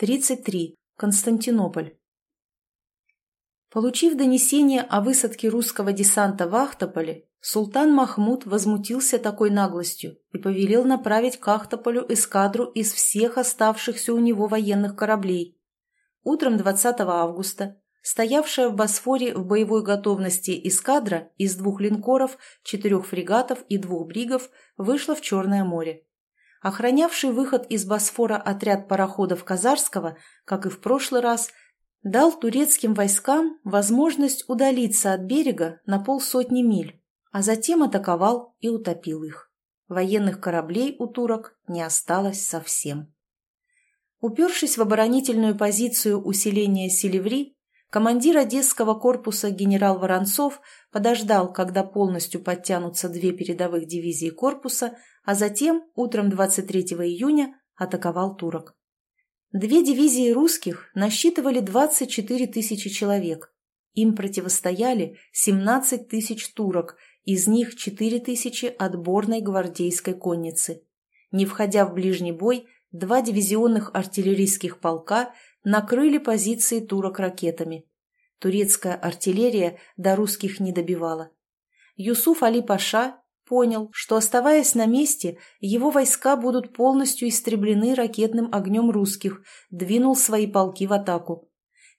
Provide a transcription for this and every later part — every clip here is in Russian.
33. Константинополь. Получив донесение о высадке русского десанта в Ахтополе, султан Махмуд возмутился такой наглостью и повелел направить к Ахтополю эскадру из всех оставшихся у него военных кораблей. Утром 20 августа стоявшая в Босфоре в боевой готовности эскадра из двух линкоров, четырех фрегатов и двух бригов вышла в Черное море. Охранявший выход из Босфора отряд пароходов Казарского, как и в прошлый раз, дал турецким войскам возможность удалиться от берега на полсотни миль, а затем атаковал и утопил их. Военных кораблей у турок не осталось совсем. Упершись в оборонительную позицию усиления Селеври, командир Одесского корпуса генерал Воронцов подождал, когда полностью подтянутся две передовых дивизии корпуса, а затем утром 23 июня атаковал турок. Две дивизии русских насчитывали 24 тысячи человек. Им противостояли 17 тысяч турок, из них 4 тысячи отборной гвардейской конницы. Не входя в ближний бой, два дивизионных артиллерийских полка накрыли позиции турок ракетами. Турецкая артиллерия до русских не добивала. Юсуф Али-Паша понял, что, оставаясь на месте, его войска будут полностью истреблены ракетным огнем русских, двинул свои полки в атаку.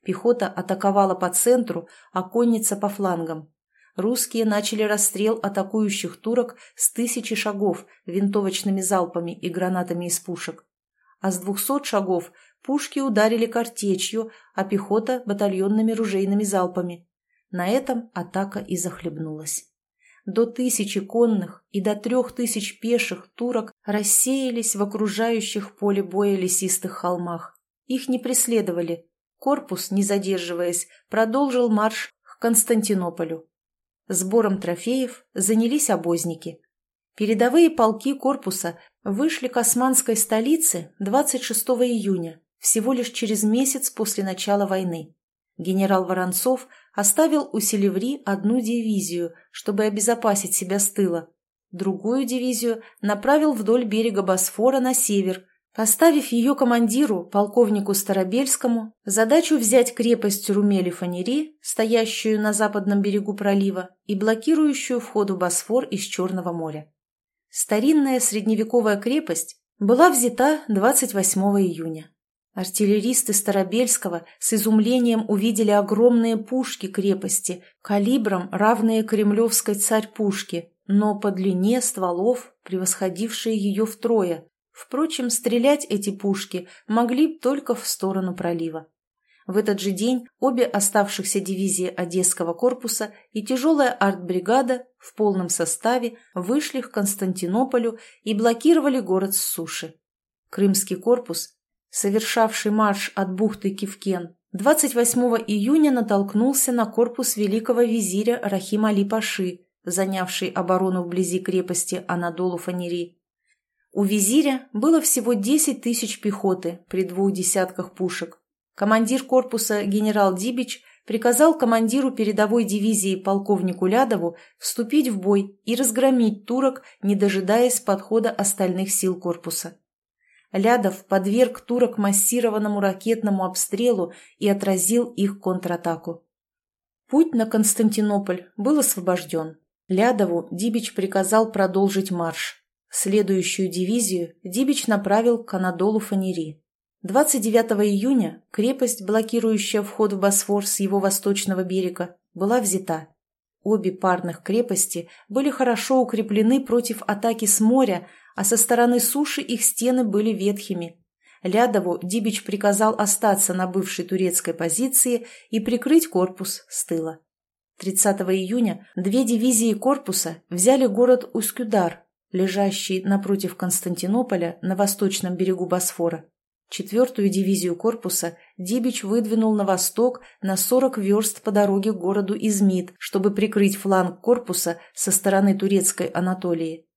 Пехота атаковала по центру, а конница по флангам. Русские начали расстрел атакующих турок с тысячи шагов винтовочными залпами и гранатами из пушек. А с двухсот шагов пушки ударили картечью, а пехота – батальонными ружейными залпами. На этом атака и захлебнулась до тысячи конных и до трех тысяч пеших турок рассеялись в окружающих поле боя лесистых холмах. Их не преследовали. Корпус, не задерживаясь, продолжил марш к Константинополю. Сбором трофеев занялись обозники. Передовые полки корпуса вышли к османской столице 26 июня, всего лишь через месяц после начала войны. Генерал Воронцов оставил у Селеври одну дивизию, чтобы обезопасить себя с тыла. Другую дивизию направил вдоль берега Босфора на север, поставив ее командиру, полковнику Старобельскому, задачу взять крепость Румели-Фанери, стоящую на западном берегу пролива и блокирующую вход в Босфор из Черного моря. Старинная средневековая крепость была взята 28 июня. Артиллеристы Старобельского с изумлением увидели огромные пушки крепости, калибром равные кремлевской царь-пушке, но по длине стволов превосходившие ее втрое. Впрочем, стрелять эти пушки могли только в сторону пролива. В этот же день обе оставшихся дивизии Одесского корпуса и тяжелая артбригада в полном составе вышли к Константинополю и блокировали город с суши. Крымский корпус совершавший марш от бухты Кивкен, 28 июня натолкнулся на корпус великого визиря Рахим Али-Паши, занявший оборону вблизи крепости Анадолу-Фанери. У визиря было всего 10 тысяч пехоты при двух десятках пушек. Командир корпуса генерал Дибич приказал командиру передовой дивизии полковнику Лядову вступить в бой и разгромить турок, не дожидаясь подхода остальных сил корпуса. Лядов подверг турок массированному ракетному обстрелу и отразил их контратаку. Путь на Константинополь был освобожден. Лядову Дибич приказал продолжить марш. Следующую дивизию Дибич направил к Анадолу Фанери. 29 июня крепость, блокирующая вход в Босфор с его восточного берега, была взята. Обе парных крепости были хорошо укреплены против атаки с моря, а со стороны суши их стены были ветхими. Лядову Дибич приказал остаться на бывшей турецкой позиции и прикрыть корпус с тыла. 30 июня две дивизии корпуса взяли город Ускюдар, лежащий напротив Константинополя на восточном берегу Босфора. Четвертую дивизию корпуса Дибич выдвинул на восток на 40 верст по дороге к городу Измит, чтобы прикрыть фланг корпуса со стороны турецкой Анатолии.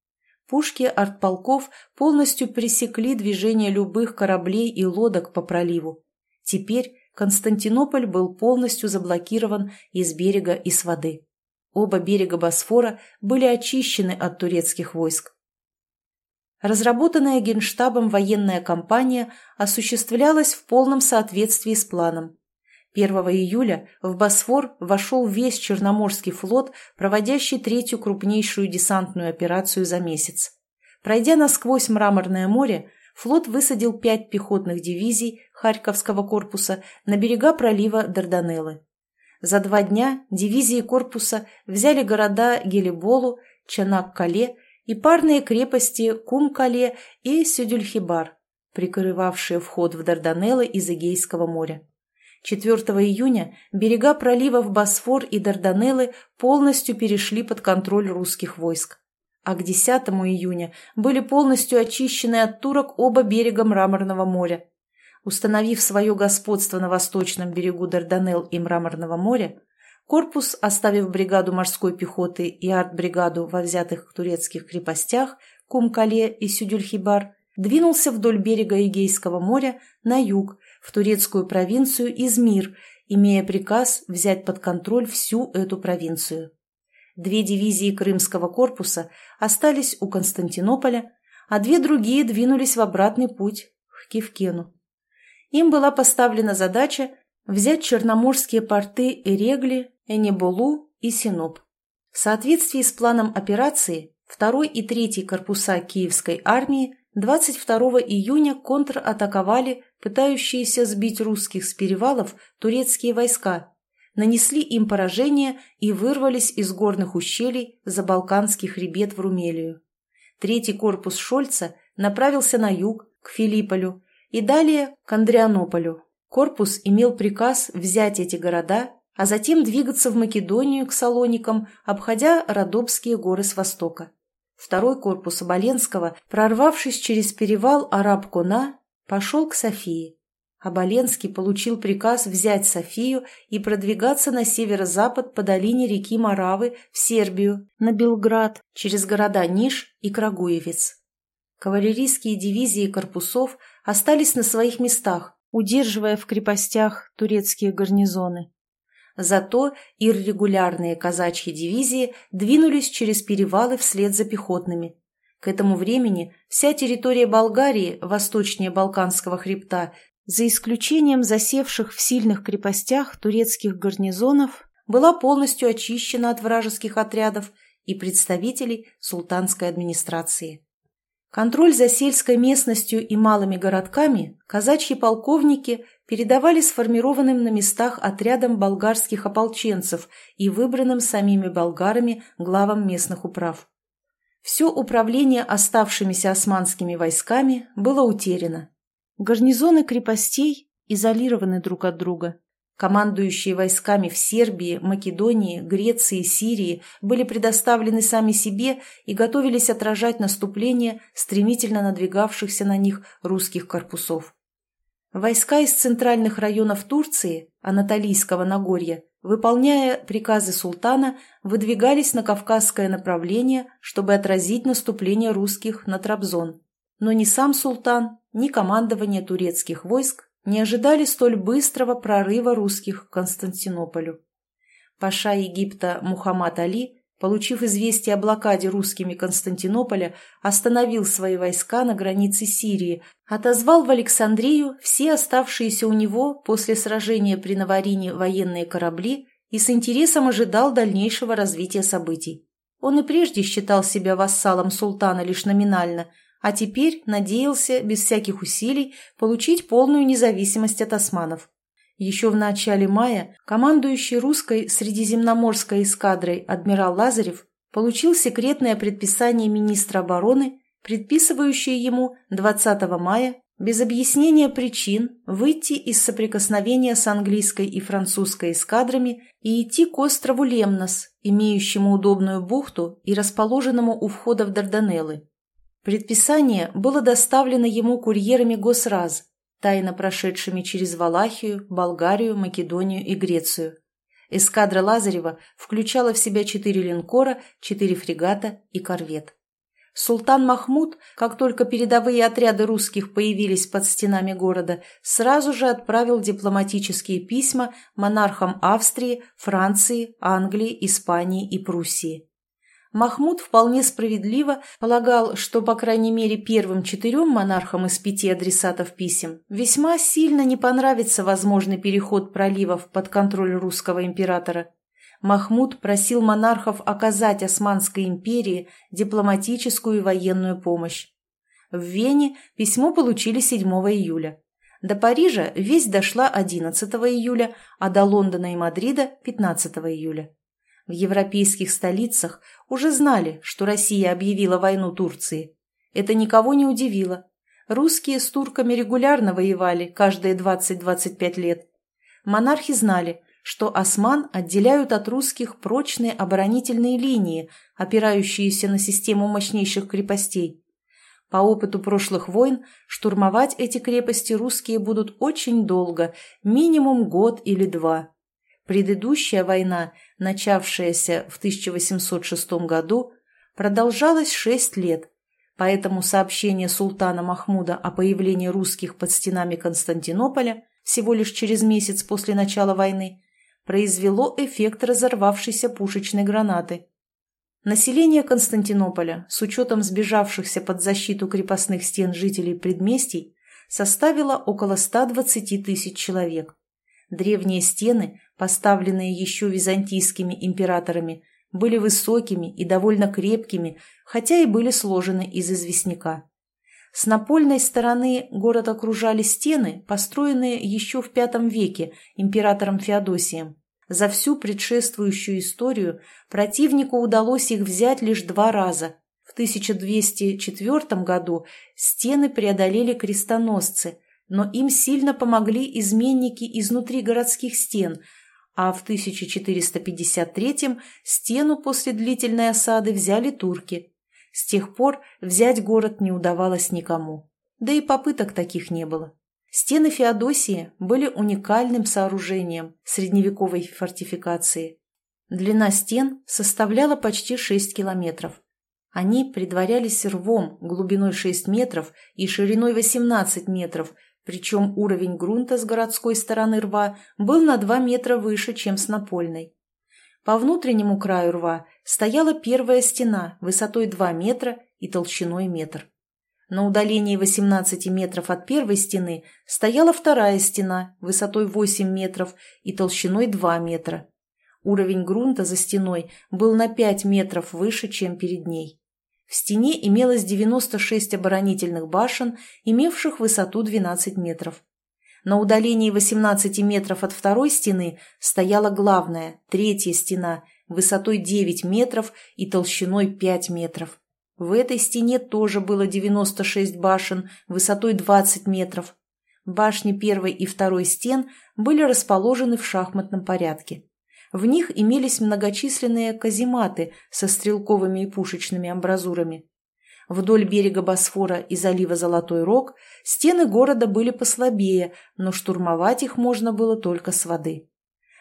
Пушки артполков полностью пресекли движение любых кораблей и лодок по проливу. Теперь Константинополь был полностью заблокирован из берега и с воды. Оба берега Босфора были очищены от турецких войск. Разработанная Генштабом военная кампания осуществлялась в полном соответствии с планом. 1 июля в Босфор вошел весь Черноморский флот, проводящий третью крупнейшую десантную операцию за месяц. Пройдя насквозь Мраморное море, флот высадил пять пехотных дивизий Харьковского корпуса на берега пролива Дарданеллы. За два дня дивизии корпуса взяли города Гелиболу, Чанак-Кале и парные крепости Кум-Кале и Сюдюльхибар, прикрывавшие вход в Дарданеллы из Эгейского моря. 4 июня берега проливов Босфор и Дарданеллы полностью перешли под контроль русских войск. А к 10 июня были полностью очищены от турок оба берега Мраморного моря. Установив свое господство на восточном берегу Дарданелл и Мраморного моря, Корпус, оставив бригаду морской пехоты и артбригаду во взятых турецких крепостях Кумкале и Сюдюльхибар, двинулся вдоль берега Эгейского моря на юг, в турецкую провинцию Измир, имея приказ взять под контроль всю эту провинцию. Две дивизии Крымского корпуса остались у Константинополя, а две другие двинулись в обратный путь к Кивкену. Им была поставлена задача взять черноморские порты Эрегли, Энеболу и Синоп. В соответствии с планом операции, 2 и 3 корпуса Киевской армии 22 июня контратаковали пытающиеся сбить русских с перевалов турецкие войска, нанесли им поражение и вырвались из горных ущелий за Балканский хребет в Румелию. Третий корпус Шольца направился на юг, к Филипполю, и далее к Андрианополю. Корпус имел приказ взять эти города а затем двигаться в Македонию к Салоникам, обходя Родопские горы с востока. Второй корпус Оболенского, прорвавшись через перевал Араб-Кона, пошел к Софии. Оболенский получил приказ взять Софию и продвигаться на северо-запад по долине реки Моравы в Сербию, на Белград, через города Ниш и Крагуевец. Кавалерийские дивизии корпусов остались на своих местах, удерживая в крепостях турецкие гарнизоны. Зато иррегулярные казачьи дивизии двинулись через перевалы вслед за пехотными. К этому времени вся территория Болгарии, восточнее Балканского хребта, за исключением засевших в сильных крепостях турецких гарнизонов, была полностью очищена от вражеских отрядов и представителей султанской администрации. Контроль за сельской местностью и малыми городками казачьи полковники передавали сформированным на местах отрядам болгарских ополченцев и выбранным самими болгарами главам местных управ. Все управление оставшимися османскими войсками было утеряно. Гарнизоны крепостей изолированы друг от друга. Командующие войсками в Сербии, Македонии, Греции, Сирии были предоставлены сами себе и готовились отражать наступление стремительно надвигавшихся на них русских корпусов. Войска из центральных районов Турции, Анатолийского Нагорья, выполняя приказы султана, выдвигались на Кавказское направление, чтобы отразить наступление русских на Трабзон. Но ни сам султан, ни командование турецких войск не ожидали столь быстрого прорыва русских к Константинополю. Паша Египта Мухаммад Али, получив известие о блокаде русскими Константинополя, остановил свои войска на границе Сирии, отозвал в Александрию все оставшиеся у него после сражения при Наварине военные корабли и с интересом ожидал дальнейшего развития событий. Он и прежде считал себя вассалом султана лишь номинально – а теперь надеялся без всяких усилий получить полную независимость от османов. Еще в начале мая командующий русской Средиземноморской эскадрой адмирал Лазарев получил секретное предписание министра обороны, предписывающее ему 20 мая без объяснения причин выйти из соприкосновения с английской и французской эскадрами и идти к острову Лемнос, имеющему удобную бухту и расположенному у входа в Дарданеллы. Предписание было доставлено ему курьерами Госраз, тайно прошедшими через Валахию, Болгарию, Македонию и Грецию. Эскадра Лазарева включала в себя четыре линкора, четыре фрегата и корвет. Султан Махмуд, как только передовые отряды русских появились под стенами города, сразу же отправил дипломатические письма монархам Австрии, Франции, Англии, Испании и Пруссии. Махмуд вполне справедливо полагал, что, по крайней мере, первым четырем монархам из пяти адресатов писем весьма сильно не понравится возможный переход проливов под контроль русского императора. Махмуд просил монархов оказать Османской империи дипломатическую и военную помощь. В Вене письмо получили 7 июля. До Парижа весть дошла 11 июля, а до Лондона и Мадрида – 15 июля. В европейских столицах уже знали, что Россия объявила войну Турции. Это никого не удивило. Русские с турками регулярно воевали каждые 20-25 лет. Монархи знали, что осман отделяют от русских прочные оборонительные линии, опирающиеся на систему мощнейших крепостей. По опыту прошлых войн штурмовать эти крепости русские будут очень долго, минимум год или два. Предыдущая война, начавшаяся в 1806 году, продолжалась шесть лет, поэтому сообщение султана Махмуда о появлении русских под стенами Константинополя всего лишь через месяц после начала войны произвело эффект разорвавшейся пушечной гранаты. Население Константинополя, с учетом сбежавшихся под защиту крепостных стен жителей предместий, составило около 120 тысяч человек. Древние стены, поставленные еще византийскими императорами, были высокими и довольно крепкими, хотя и были сложены из известняка. С напольной стороны город окружали стены, построенные еще в V веке императором Феодосием. За всю предшествующую историю противнику удалось их взять лишь два раза. В 1204 году стены преодолели крестоносцы, но им сильно помогли изменники изнутри городских стен, а в 1453 стену после длительной осады взяли турки. С тех пор взять город не удавалось никому, да и попыток таких не было. Стены Феодосии были уникальным сооружением средневековой фортификации. Длина стен составляла почти 6 километров. Они предварялись рвом глубиной 6 метров и шириной 18 метров причем уровень грунта с городской стороны рва был на 2 метра выше, чем с напольной. По внутреннему краю рва стояла первая стена высотой 2 метра и толщиной метр. На удалении 18 метров от первой стены стояла вторая стена высотой 8 метров и толщиной 2 метра. Уровень грунта за стеной был на 5 метров выше, чем перед ней. В стене имелось 96 оборонительных башен, имевших высоту 12 метров. На удалении 18 метров от второй стены стояла главная, третья стена, высотой 9 метров и толщиной 5 метров. В этой стене тоже было 96 башен, высотой 20 метров. Башни первой и второй стен были расположены в шахматном порядке. В них имелись многочисленные казематы со стрелковыми и пушечными амбразурами. Вдоль берега Босфора и залива Золотой Рог стены города были послабее, но штурмовать их можно было только с воды.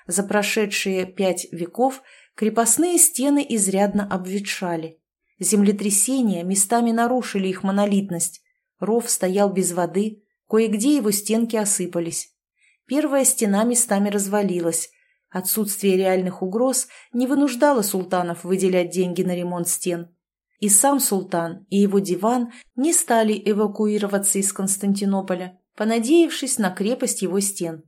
За прошедшие пять веков крепостные стены изрядно обветшали. Землетрясения местами нарушили их монолитность. Ров стоял без воды, кое-где его стенки осыпались. Первая стена местами развалилась, Отсутствие реальных угроз не вынуждало султанов выделять деньги на ремонт стен. И сам султан, и его диван не стали эвакуироваться из Константинополя, понадеявшись на крепость его стен.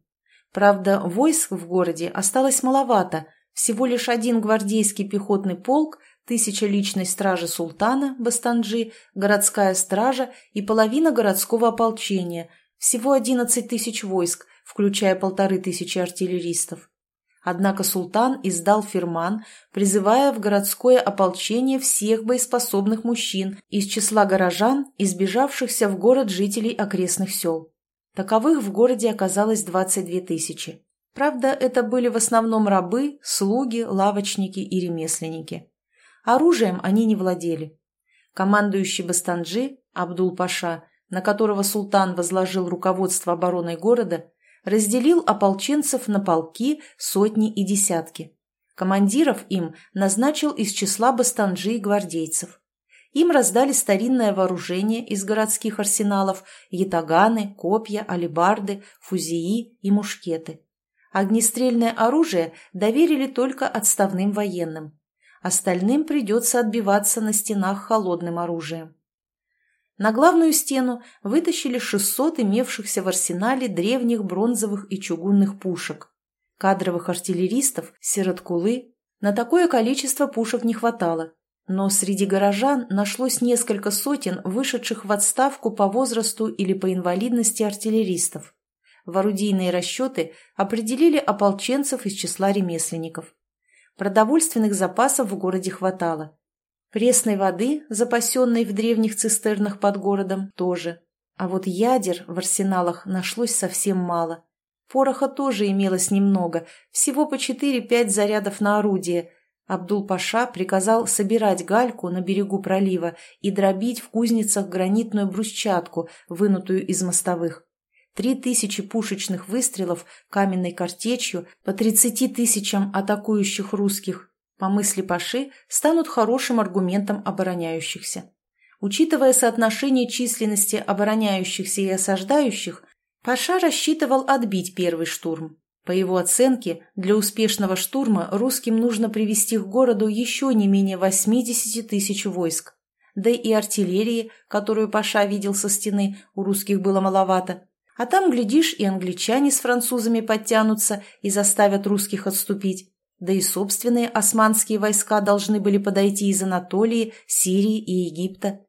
Правда, войск в городе осталось маловато, всего лишь один гвардейский пехотный полк, тысяча личной стражи султана, Бастанджи, городская стража и половина городского ополчения, всего одиннадцать тысяч войск, включая полторы тысячи артиллеристов. Однако султан издал фирман, призывая в городское ополчение всех боеспособных мужчин из числа горожан, избежавшихся в город жителей окрестных сел. Таковых в городе оказалось 22 тысячи. Правда, это были в основном рабы, слуги, лавочники и ремесленники. Оружием они не владели. Командующий Бастанджи, Абдул-Паша, на которого султан возложил руководство обороной города, разделил ополченцев на полки, сотни и десятки. Командиров им назначил из числа бастанджи и гвардейцев. Им раздали старинное вооружение из городских арсеналов, ятаганы, копья, алебарды, фузии и мушкеты. Огнестрельное оружие доверили только отставным военным. Остальным придется отбиваться на стенах холодным оружием. На главную стену вытащили 600 имевшихся в арсенале древних бронзовых и чугунных пушек. Кадровых артиллеристов, сироткулы. На такое количество пушек не хватало. Но среди горожан нашлось несколько сотен вышедших в отставку по возрасту или по инвалидности артиллеристов. В орудийные расчеты определили ополченцев из числа ремесленников. Продовольственных запасов в городе хватало. Пресной воды, запасенной в древних цистернах под городом, тоже. А вот ядер в арсеналах нашлось совсем мало. Пороха тоже имелось немного, всего по 4-5 зарядов на орудие. Абдул-Паша приказал собирать гальку на берегу пролива и дробить в кузницах гранитную брусчатку, вынутую из мостовых. Три тысячи пушечных выстрелов каменной картечью по тридцати тысячам атакующих русских по мысли Паши, станут хорошим аргументом обороняющихся. Учитывая соотношение численности обороняющихся и осаждающих, Паша рассчитывал отбить первый штурм. По его оценке, для успешного штурма русским нужно привести к городу еще не менее 80 тысяч войск. Да и артиллерии, которую Паша видел со стены, у русских было маловато. А там, глядишь, и англичане с французами подтянутся и заставят русских отступить. Да и собственные османские войска должны были подойти из Анатолии, Сирии и Египта.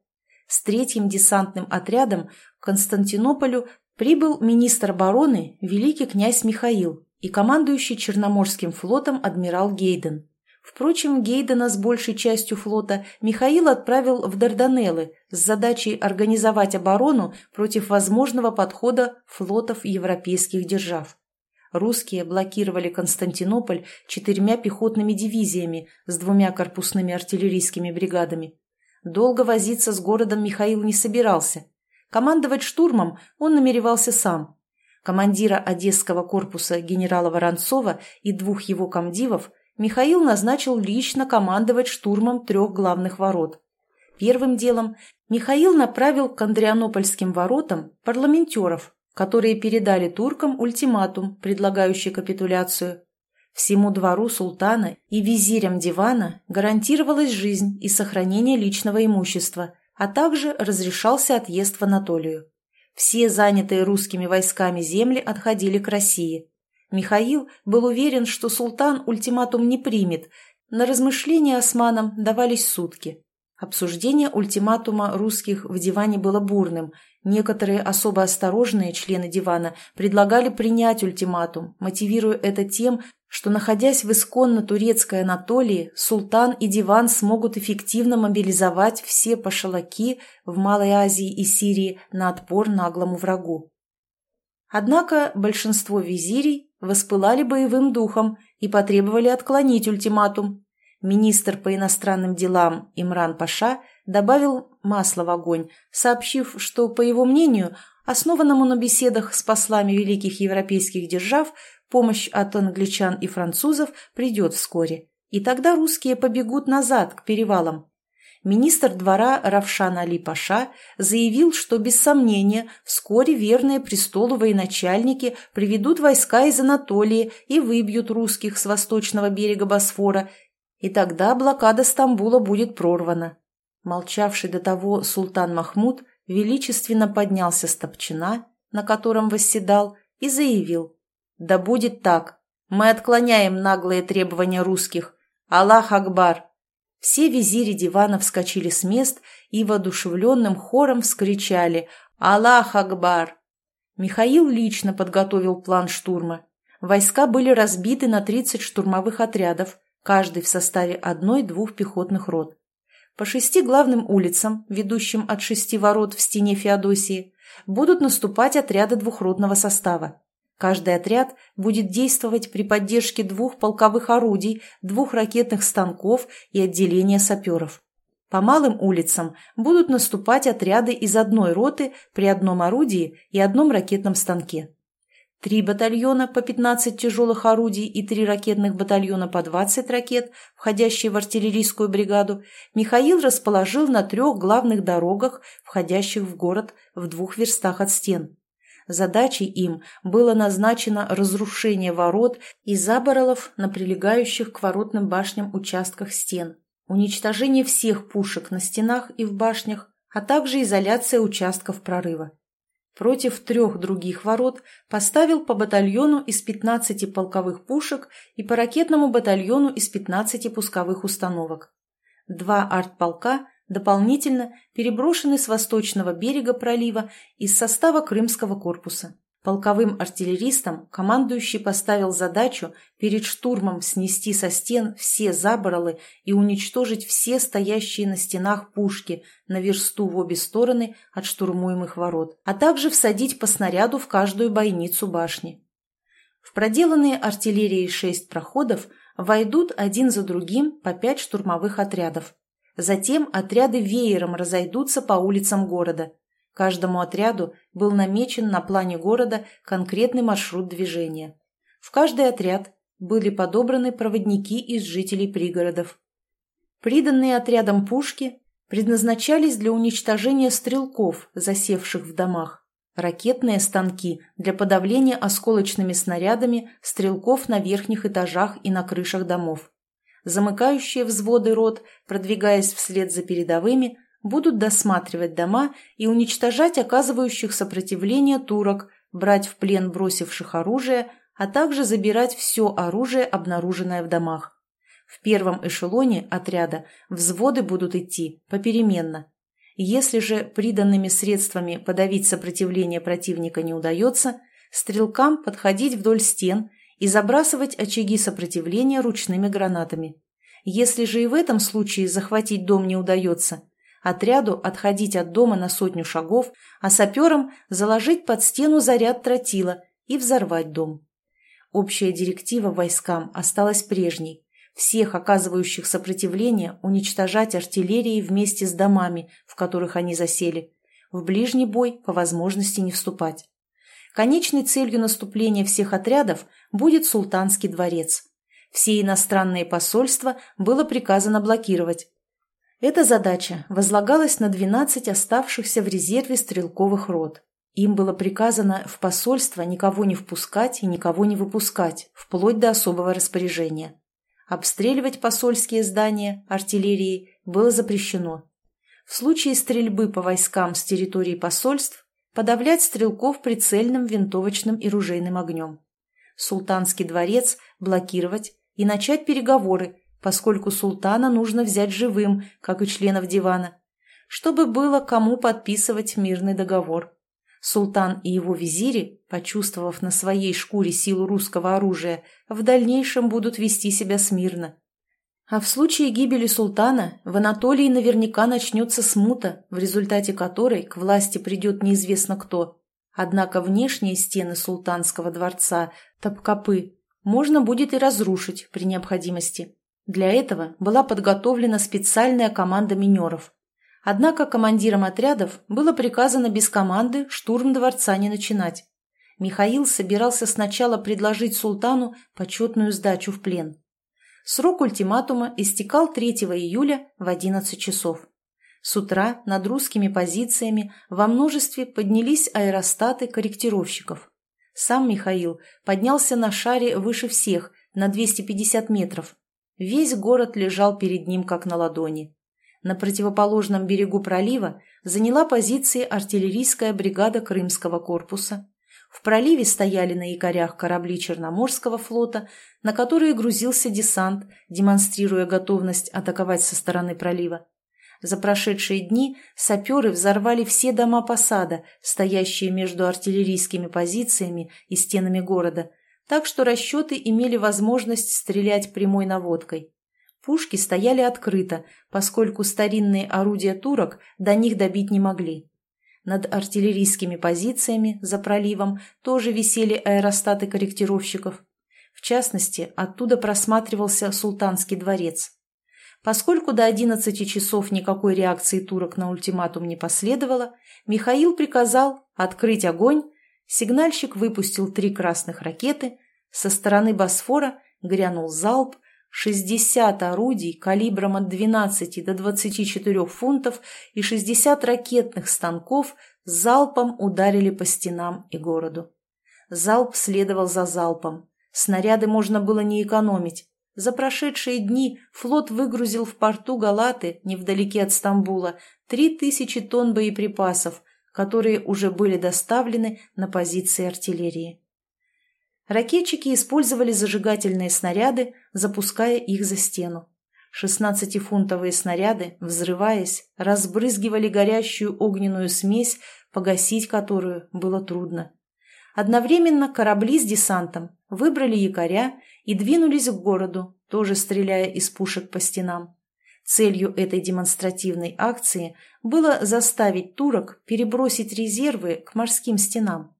С третьим десантным отрядом к Константинополю прибыл министр обороны великий князь Михаил и командующий Черноморским флотом адмирал Гейден. Впрочем, Гейдена с большей частью флота Михаил отправил в Дарданеллы с задачей организовать оборону против возможного подхода флотов европейских держав. Русские блокировали Константинополь четырьмя пехотными дивизиями с двумя корпусными артиллерийскими бригадами. Долго возиться с городом Михаил не собирался. Командовать штурмом он намеревался сам. Командира Одесского корпуса генерала Воронцова и двух его комдивов Михаил назначил лично командовать штурмом трех главных ворот. Первым делом Михаил направил к Андрианопольским воротам парламентеров, которые передали туркам ультиматум, предлагающий капитуляцию. Всему двору султана и визирям дивана гарантировалась жизнь и сохранение личного имущества, а также разрешался отъезд в Анатолию. Все занятые русскими войсками земли отходили к России. Михаил был уверен, что султан ультиматум не примет, на размышления османам давались сутки. Обсуждение ультиматума русских в диване было бурным. Некоторые особо осторожные члены дивана предлагали принять ультиматум, мотивируя это тем, что, находясь в исконно турецкой Анатолии, султан и диван смогут эффективно мобилизовать все пошалаки в Малой Азии и Сирии на отпор наглому врагу. Однако большинство визирей воспылали боевым духом и потребовали отклонить ультиматум, Министр по иностранным делам Имран Паша добавил масло в огонь, сообщив, что, по его мнению, основанному на беседах с послами великих европейских держав, помощь от англичан и французов придет вскоре, и тогда русские побегут назад к перевалам. Министр двора Равшан Али Паша заявил, что без сомнения вскоре верные престолу военачальники приведут войска из Анатолии и выбьют русских с восточного берега Босфора и тогда блокада Стамбула будет прорвана. Молчавший до того султан Махмуд величественно поднялся с топчина, на котором восседал, и заявил «Да будет так, мы отклоняем наглые требования русских. Аллах Акбар!» Все визири дивана вскочили с мест и воодушевленным хором вскричали «Аллах Акбар!». Михаил лично подготовил план штурма. Войска были разбиты на 30 штурмовых отрядов, каждый в составе одной-двух пехотных рот. По шести главным улицам, ведущим от шести ворот в стене Феодосии, будут наступать отряды двухротного состава. Каждый отряд будет действовать при поддержке двух полковых орудий, двух ракетных станков и отделения саперов. По малым улицам будут наступать отряды из одной роты при одном орудии и одном ракетном станке. Три батальона по 15 тяжелых орудий и три ракетных батальона по 20 ракет, входящие в артиллерийскую бригаду, Михаил расположил на трех главных дорогах, входящих в город в двух верстах от стен. Задачей им было назначено разрушение ворот и заборолов на прилегающих к воротным башням участках стен, уничтожение всех пушек на стенах и в башнях, а также изоляция участков прорыва. Против трех других ворот поставил по батальону из 15 полковых пушек и по ракетному батальону из 15 пусковых установок. Два артполка дополнительно переброшены с восточного берега пролива из состава Крымского корпуса. Полковым артиллеристам командующий поставил задачу перед штурмом снести со стен все заборолы и уничтожить все стоящие на стенах пушки на версту в обе стороны от штурмуемых ворот, а также всадить по снаряду в каждую бойницу башни. В проделанные артиллерией шесть проходов войдут один за другим по пять штурмовых отрядов. Затем отряды веером разойдутся по улицам города – Каждому отряду был намечен на плане города конкретный маршрут движения. В каждый отряд были подобраны проводники из жителей пригородов. Приданные отрядам пушки предназначались для уничтожения стрелков, засевших в домах, ракетные станки для подавления осколочными снарядами стрелков на верхних этажах и на крышах домов. Замыкающие взводы рот, продвигаясь вслед за передовыми, будут досматривать дома и уничтожать оказывающих сопротивление турок, брать в плен бросивших оружие, а также забирать все оружие, обнаруженное в домах. В первом эшелоне отряда взводы будут идти попеременно. Если же приданными средствами подавить сопротивление противника не удается, стрелкам подходить вдоль стен и забрасывать очаги сопротивления ручными гранатами. Если же и в этом случае захватить дом не удается, отряду отходить от дома на сотню шагов, а саперам заложить под стену заряд тротила и взорвать дом. Общая директива войскам осталась прежней. Всех оказывающих сопротивление уничтожать артиллерией вместе с домами, в которых они засели. В ближний бой по возможности не вступать. Конечной целью наступления всех отрядов будет Султанский дворец. Все иностранные посольства было приказано блокировать, эта задача возлагалась на 12 оставшихся в резерве стрелковых рот. Им было приказано в посольство никого не впускать и никого не выпускать, вплоть до особого распоряжения. Обстреливать посольские здания артиллерией было запрещено. В случае стрельбы по войскам с территории посольств подавлять стрелков прицельным винтовочным и ружейным огнем. Султанский дворец блокировать и начать переговоры поскольку султана нужно взять живым, как и членов дивана, чтобы было кому подписывать мирный договор. Султан и его визири, почувствовав на своей шкуре силу русского оружия, в дальнейшем будут вести себя смирно. А в случае гибели султана в Анатолии наверняка начнется смута, в результате которой к власти придет неизвестно кто. Однако внешние стены султанского дворца, Топкапы, можно будет и разрушить при необходимости. Для этого была подготовлена специальная команда минеров. Однако командирам отрядов было приказано без команды штурм дворца не начинать. Михаил собирался сначала предложить султану почетную сдачу в плен. Срок ультиматума истекал 3 июля в 11 часов. С утра над русскими позициями во множестве поднялись аэростаты корректировщиков. Сам Михаил поднялся на шаре выше всех, на 250 метров, Весь город лежал перед ним как на ладони. На противоположном берегу пролива заняла позиции артиллерийская бригада Крымского корпуса. В проливе стояли на якорях корабли Черноморского флота, на которые грузился десант, демонстрируя готовность атаковать со стороны пролива. За прошедшие дни саперы взорвали все дома посада, стоящие между артиллерийскими позициями и стенами города, так что расчеты имели возможность стрелять прямой наводкой. Пушки стояли открыто, поскольку старинные орудия турок до них добить не могли. Над артиллерийскими позициями за проливом тоже висели аэростаты корректировщиков. В частности, оттуда просматривался султанский дворец. Поскольку до 11 часов никакой реакции турок на ультиматум не последовало, Михаил приказал открыть огонь Сигнальщик выпустил три красных ракеты, со стороны Босфора грянул залп, 60 орудий калибром от 12 до 24 фунтов и 60 ракетных станков залпом ударили по стенам и городу. Залп следовал за залпом. Снаряды можно было не экономить. За прошедшие дни флот выгрузил в порту Галаты, невдалеке от Стамбула, три тысячи тонн боеприпасов, которые уже были доставлены на позиции артиллерии. Ракетчики использовали зажигательные снаряды, запуская их за стену. Шестнадцатифунтовые снаряды, взрываясь, разбрызгивали горящую огненную смесь, погасить которую было трудно. Одновременно корабли с десантом выбрали якоря и двинулись к городу, тоже стреляя из пушек по стенам. Целью этой демонстративной акции было заставить турок перебросить резервы к морским стенам,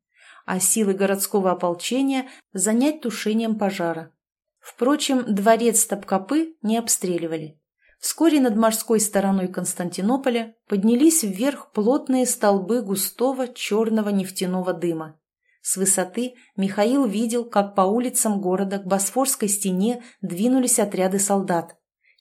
а силы городского ополчения занять тушением пожара. Впрочем, дворец Топкапы не обстреливали. Вскоре над морской стороной Константинополя поднялись вверх плотные столбы густого черного нефтяного дыма. С высоты Михаил видел, как по улицам города к Босфорской стене двинулись отряды солдат.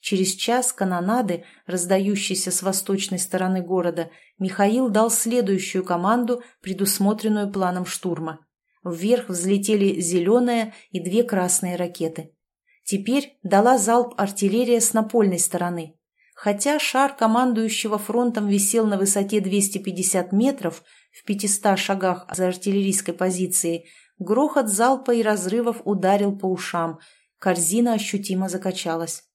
Через час канонады, раздающейся с восточной стороны города, Михаил дал следующую команду, предусмотренную планом штурма. Вверх взлетели зеленая и две красные ракеты. Теперь дала залп артиллерия с напольной стороны. Хотя шар командующего фронтом висел на высоте 250 метров, в 500 шагах за артиллерийской позицией, грохот залпа и разрывов ударил по ушам, корзина ощутимо закачалась.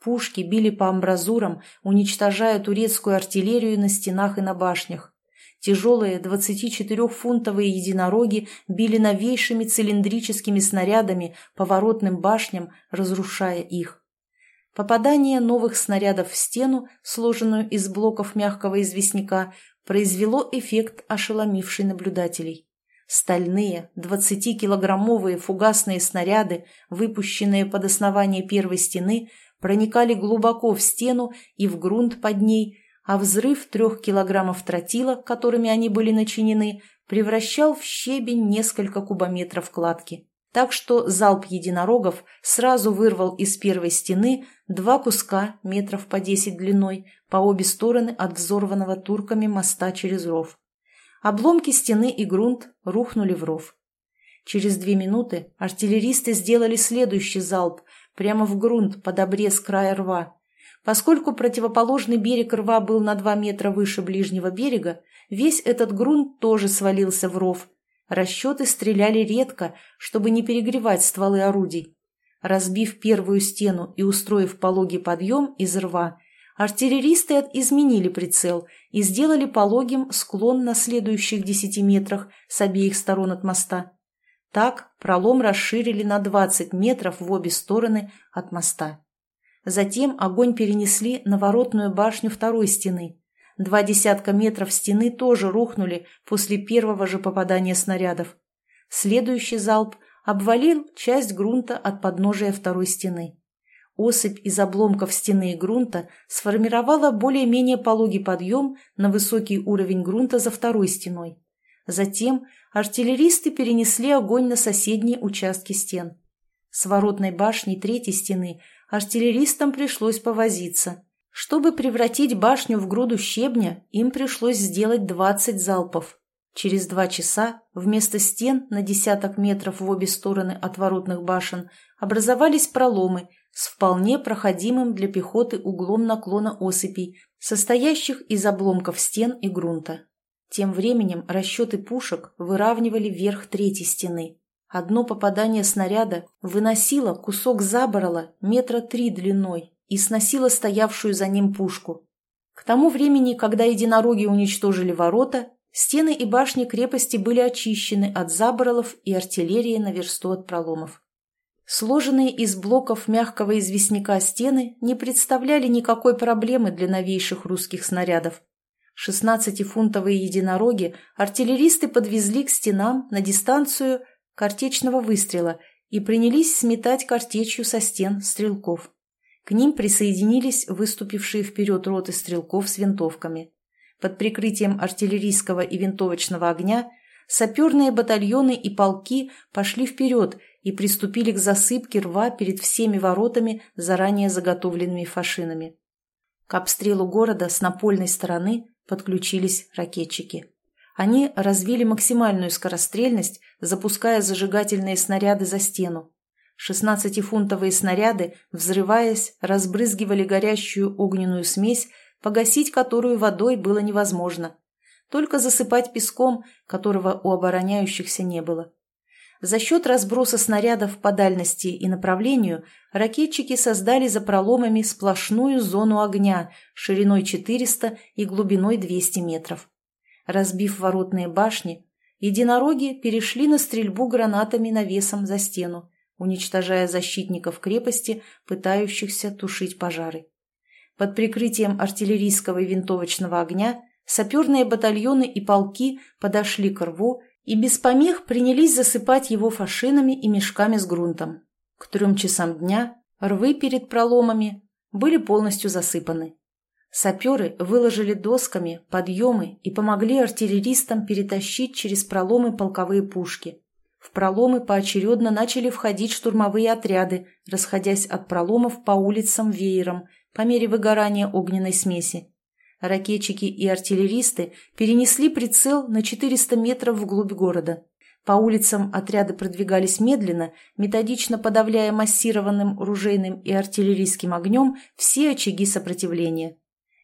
Пушки били по амбразурам, уничтожая турецкую артиллерию на стенах и на башнях. Тяжелые 24-фунтовые единороги били новейшими цилиндрическими снарядами по воротным башням, разрушая их. Попадание новых снарядов в стену, сложенную из блоков мягкого известняка, произвело эффект, ошеломивший наблюдателей. Стальные, 20-килограммовые фугасные снаряды, выпущенные под основание первой стены, проникали глубоко в стену и в грунт под ней, а взрыв трех килограммов тротила, которыми они были начинены, превращал в щебень несколько кубометров кладки так что залп единорогов сразу вырвал из первой стены два куска метров по десять длиной по обе стороны от взорванного турками моста через ров. Обломки стены и грунт рухнули в ров. Через две минуты артиллеристы сделали следующий залп прямо в грунт под обрез края рва. Поскольку противоположный берег рва был на два метра выше ближнего берега, весь этот грунт тоже свалился в ров, Расчеты стреляли редко, чтобы не перегревать стволы орудий. Разбив первую стену и устроив пологий подъем из рва, артиллеристы изменили прицел и сделали пологим склон на следующих десяти метрах с обеих сторон от моста. Так пролом расширили на 20 метров в обе стороны от моста. Затем огонь перенесли на воротную башню второй стены, Два десятка метров стены тоже рухнули после первого же попадания снарядов. Следующий залп обвалил часть грунта от подножия второй стены. Осыпь из обломков стены и грунта сформировала более-менее пологий подъем на высокий уровень грунта за второй стеной. Затем артиллеристы перенесли огонь на соседние участки стен. С воротной башней третьей стены артиллеристам пришлось повозиться – чтобы превратить башню в груду щебня, им пришлось сделать 20 залпов. Через два часа вместо стен на десяток метров в обе стороны от воротных башен образовались проломы с вполне проходимым для пехоты углом наклона осыпей, состоящих из обломков стен и грунта. Тем временем расчеты пушек выравнивали верх третьей стены. Одно попадание снаряда выносило кусок заборола метра три длиной и сносила стоявшую за ним пушку. К тому времени, когда единороги уничтожили ворота, стены и башни крепости были очищены от заборолов и артиллерии на версту от проломов. Сложенные из блоков мягкого известняка стены не представляли никакой проблемы для новейших русских снарядов. 16-фунтовые единороги артиллеристы подвезли к стенам на дистанцию картечного выстрела и принялись сметать картечью со стен стрелков. К ним присоединились выступившие вперед роты стрелков с винтовками. Под прикрытием артиллерийского и винтовочного огня саперные батальоны и полки пошли вперед и приступили к засыпке рва перед всеми воротами, заранее заготовленными фашинами. К обстрелу города с напольной стороны подключились ракетчики. Они развили максимальную скорострельность, запуская зажигательные снаряды за стену. Шестнадцатифунтовые снаряды, взрываясь, разбрызгивали горящую огненную смесь, погасить которую водой было невозможно. Только засыпать песком, которого у обороняющихся не было. За счет разброса снарядов по дальности и направлению ракетчики создали за проломами сплошную зону огня шириной 400 и глубиной 200 метров. Разбив воротные башни, единороги перешли на стрельбу гранатами навесом за стену, уничтожая защитников крепости, пытающихся тушить пожары. Под прикрытием артиллерийского и винтовочного огня саперные батальоны и полки подошли к рву и без помех принялись засыпать его фашинами и мешками с грунтом. К трем часам дня рвы перед проломами были полностью засыпаны. Саперы выложили досками подъемы и помогли артиллеристам перетащить через проломы полковые пушки. В проломы поочередно начали входить штурмовые отряды, расходясь от проломов по улицам веером по мере выгорания огненной смеси. Ракетчики и артиллеристы перенесли прицел на 400 метров вглубь города. По улицам отряды продвигались медленно, методично подавляя массированным оружейным и артиллерийским огнем все очаги сопротивления.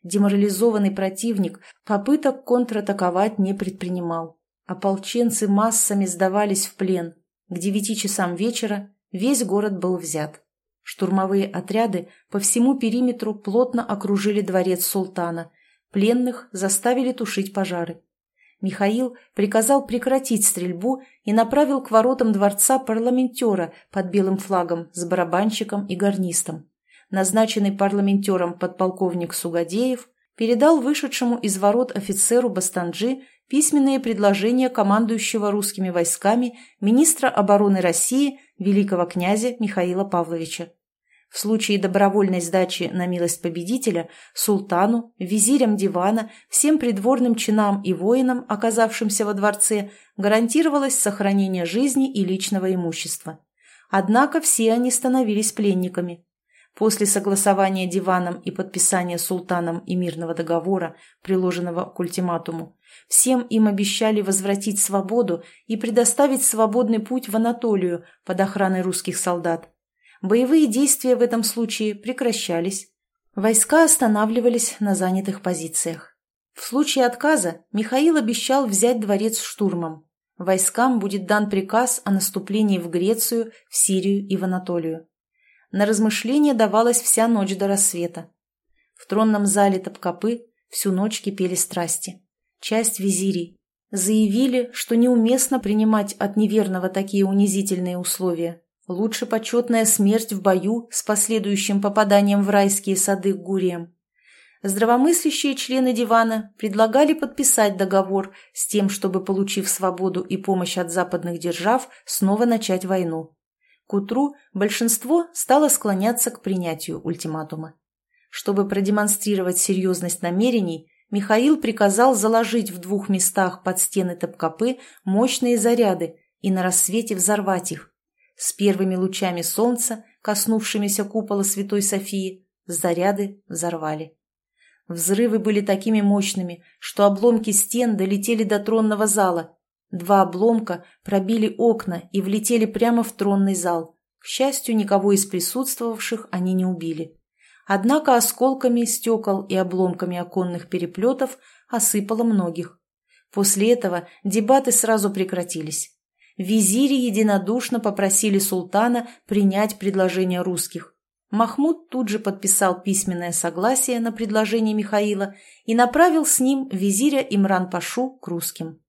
Деморализованный противник попыток контратаковать не предпринимал. Ополченцы массами сдавались в плен. К девяти часам вечера весь город был взят. Штурмовые отряды по всему периметру плотно окружили дворец султана – Пленных заставили тушить пожары. Михаил приказал прекратить стрельбу и направил к воротам дворца парламентера под белым флагом с барабанщиком и гарнистом. Назначенный парламентером подполковник Сугадеев передал вышедшему из ворот офицеру Бастанджи письменные предложения командующего русскими войсками министра обороны России великого князя Михаила Павловича. В случае добровольной сдачи на милость победителя султану, визирям дивана, всем придворным чинам и воинам, оказавшимся во дворце, гарантировалось сохранение жизни и личного имущества. Однако все они становились пленниками. После согласования диваном и подписания султаном и мирного договора, приложенного к ультиматуму, всем им обещали возвратить свободу и предоставить свободный путь в Анатолию под охраной русских солдат. Боевые действия в этом случае прекращались. Войска останавливались на занятых позициях. В случае отказа Михаил обещал взять дворец штурмом. Войскам будет дан приказ о наступлении в Грецию, в Сирию и в Анатолию. На размышление давалась вся ночь до рассвета. В тронном зале Топкапы всю ночь кипели страсти. Часть визирей заявили, что неуместно принимать от неверного такие унизительные условия. Лучше почетная смерть в бою с последующим попаданием в райские сады к гуриям. Здравомыслящие члены дивана предлагали подписать договор с тем, чтобы, получив свободу и помощь от западных держав, снова начать войну. К утру большинство стало склоняться к принятию ультиматума. Чтобы продемонстрировать серьезность намерений, Михаил приказал заложить в двух местах под стены Топкапы мощные заряды и на рассвете взорвать их, с первыми лучами солнца, коснувшимися купола Святой Софии, заряды взорвали. Взрывы были такими мощными, что обломки стен долетели до тронного зала. Два обломка пробили окна и влетели прямо в тронный зал. К счастью, никого из присутствовавших они не убили. Однако осколками стекол и обломками оконных переплетов осыпало многих. После этого дебаты сразу прекратились визири единодушно попросили султана принять предложение русских. Махмуд тут же подписал письменное согласие на предложение Михаила и направил с ним визиря Имран-Пашу к русским.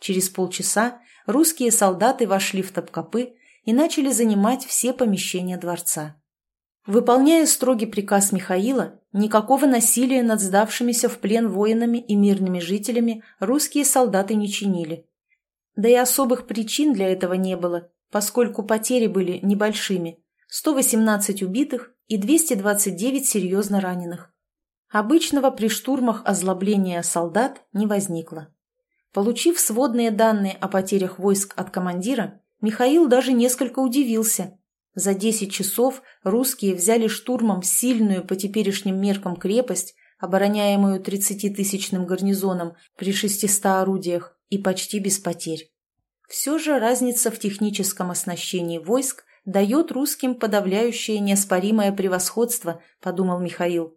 Через полчаса русские солдаты вошли в Топкапы и начали занимать все помещения дворца. Выполняя строгий приказ Михаила, никакого насилия над сдавшимися в плен воинами и мирными жителями русские солдаты не чинили. Да и особых причин для этого не было, поскольку потери были небольшими – 118 убитых и 229 серьезно раненых. Обычного при штурмах озлобления солдат не возникло. Получив сводные данные о потерях войск от командира, Михаил даже несколько удивился. За 10 часов русские взяли штурмом сильную по теперешним меркам крепость, обороняемую 30-тысячным гарнизоном при 600 орудиях, и почти без потерь. Все же разница в техническом оснащении войск дает русским подавляющее неоспоримое превосходство, подумал Михаил.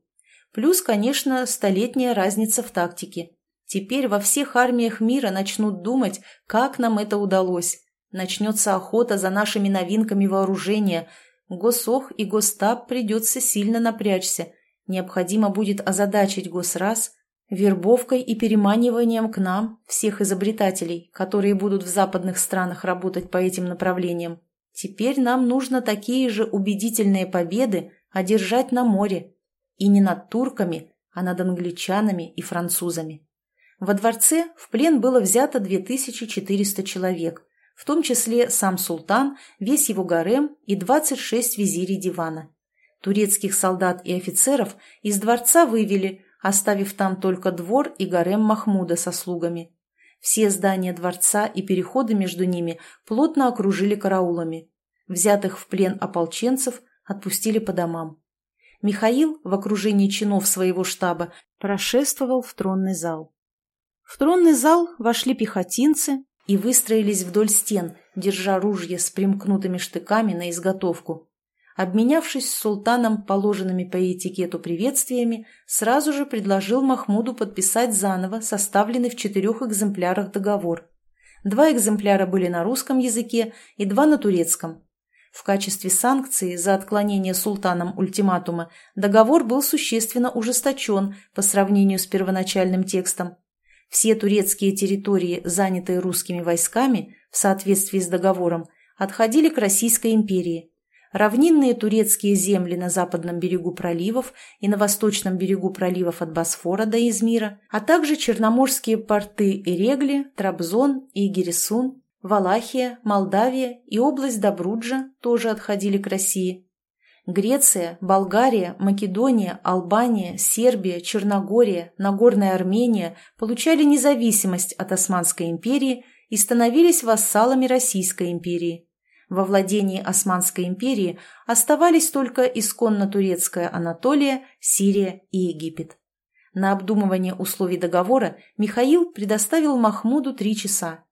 Плюс, конечно, столетняя разница в тактике. Теперь во всех армиях мира начнут думать, как нам это удалось. Начнется охота за нашими новинками вооружения. Госох и Гостаб придется сильно напрячься. Необходимо будет озадачить Госраз вербовкой и переманиванием к нам всех изобретателей, которые будут в западных странах работать по этим направлениям. Теперь нам нужно такие же убедительные победы одержать на море. И не над турками, а над англичанами и французами. Во дворце в плен было взято 2400 человек, в том числе сам султан, весь его гарем и 26 визирей дивана. Турецких солдат и офицеров из дворца вывели, оставив там только двор и гарем Махмуда со слугами. Все здания дворца и переходы между ними плотно окружили караулами. Взятых в плен ополченцев отпустили по домам. Михаил в окружении чинов своего штаба прошествовал в тронный зал. В тронный зал вошли пехотинцы и выстроились вдоль стен, держа ружья с примкнутыми штыками на изготовку. Обменявшись с султаном положенными по этикету приветствиями, сразу же предложил Махмуду подписать заново составленный в четырех экземплярах договор. Два экземпляра были на русском языке и два на турецком. В качестве санкции за отклонение султаном ультиматума договор был существенно ужесточен по сравнению с первоначальным текстом. Все турецкие территории, занятые русскими войсками, в соответствии с договором, отходили к Российской империи – равнинные турецкие земли на западном берегу проливов и на восточном берегу проливов от Босфора до Измира, а также черноморские порты Ирегли, Трабзон и Гересун, Валахия, Молдавия и область Добруджа тоже отходили к России. Греция, Болгария, Македония, Албания, Сербия, Черногория, Нагорная Армения получали независимость от Османской империи и становились вассалами Российской империи. Во владении Османской империи оставались только исконно турецкая Анатолия, Сирия и Египет. На обдумывание условий договора Михаил предоставил Махмуду три часа.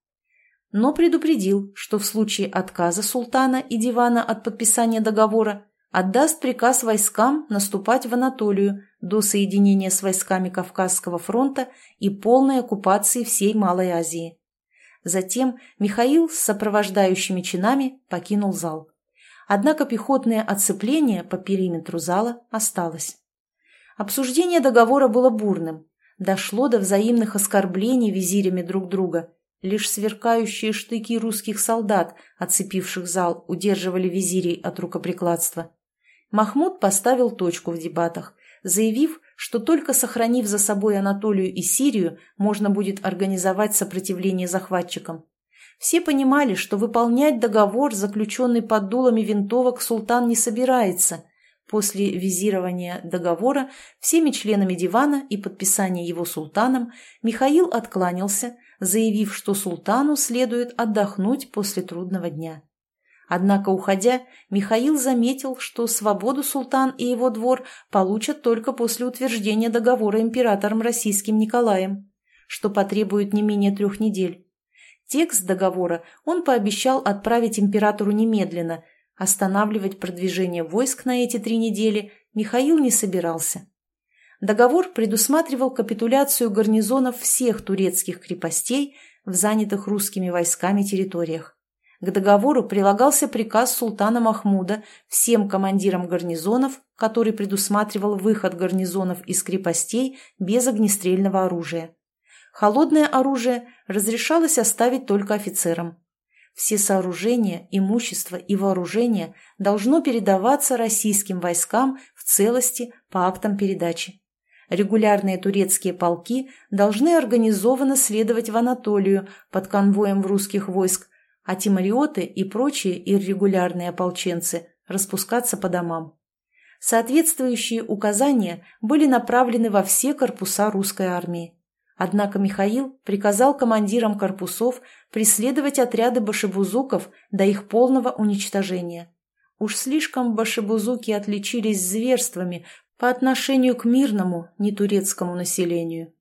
Но предупредил, что в случае отказа султана и дивана от подписания договора отдаст приказ войскам наступать в Анатолию до соединения с войсками Кавказского фронта и полной оккупации всей Малой Азии. Затем Михаил с сопровождающими чинами покинул зал. Однако пехотное оцепление по периметру зала осталось. Обсуждение договора было бурным. Дошло до взаимных оскорблений визирями друг друга. Лишь сверкающие штыки русских солдат, оцепивших зал, удерживали визирей от рукоприкладства. Махмуд поставил точку в дебатах, заявив, что только сохранив за собой Анатолию и Сирию, можно будет организовать сопротивление захватчикам. Все понимали, что выполнять договор, заключенный под дулами винтовок, султан не собирается. После визирования договора всеми членами дивана и подписания его султаном Михаил откланялся, заявив, что султану следует отдохнуть после трудного дня. Однако, уходя, Михаил заметил, что свободу султан и его двор получат только после утверждения договора императором российским Николаем, что потребует не менее трех недель. Текст договора он пообещал отправить императору немедленно, останавливать продвижение войск на эти три недели Михаил не собирался. Договор предусматривал капитуляцию гарнизонов всех турецких крепостей в занятых русскими войсками территориях. К договору прилагался приказ султана Махмуда всем командирам гарнизонов, который предусматривал выход гарнизонов из крепостей без огнестрельного оружия. Холодное оружие разрешалось оставить только офицерам. Все сооружения, имущество и вооружение должно передаваться российским войскам в целости по актам передачи. Регулярные турецкие полки должны организованно следовать в Анатолию под конвоем русских войск, а тимариоты и прочие иррегулярные ополченцы распускаться по домам. Соответствующие указания были направлены во все корпуса русской армии. Однако Михаил приказал командирам корпусов преследовать отряды башебузуков до их полного уничтожения. Уж слишком башебузуки отличились зверствами по отношению к мирному, нетурецкому населению.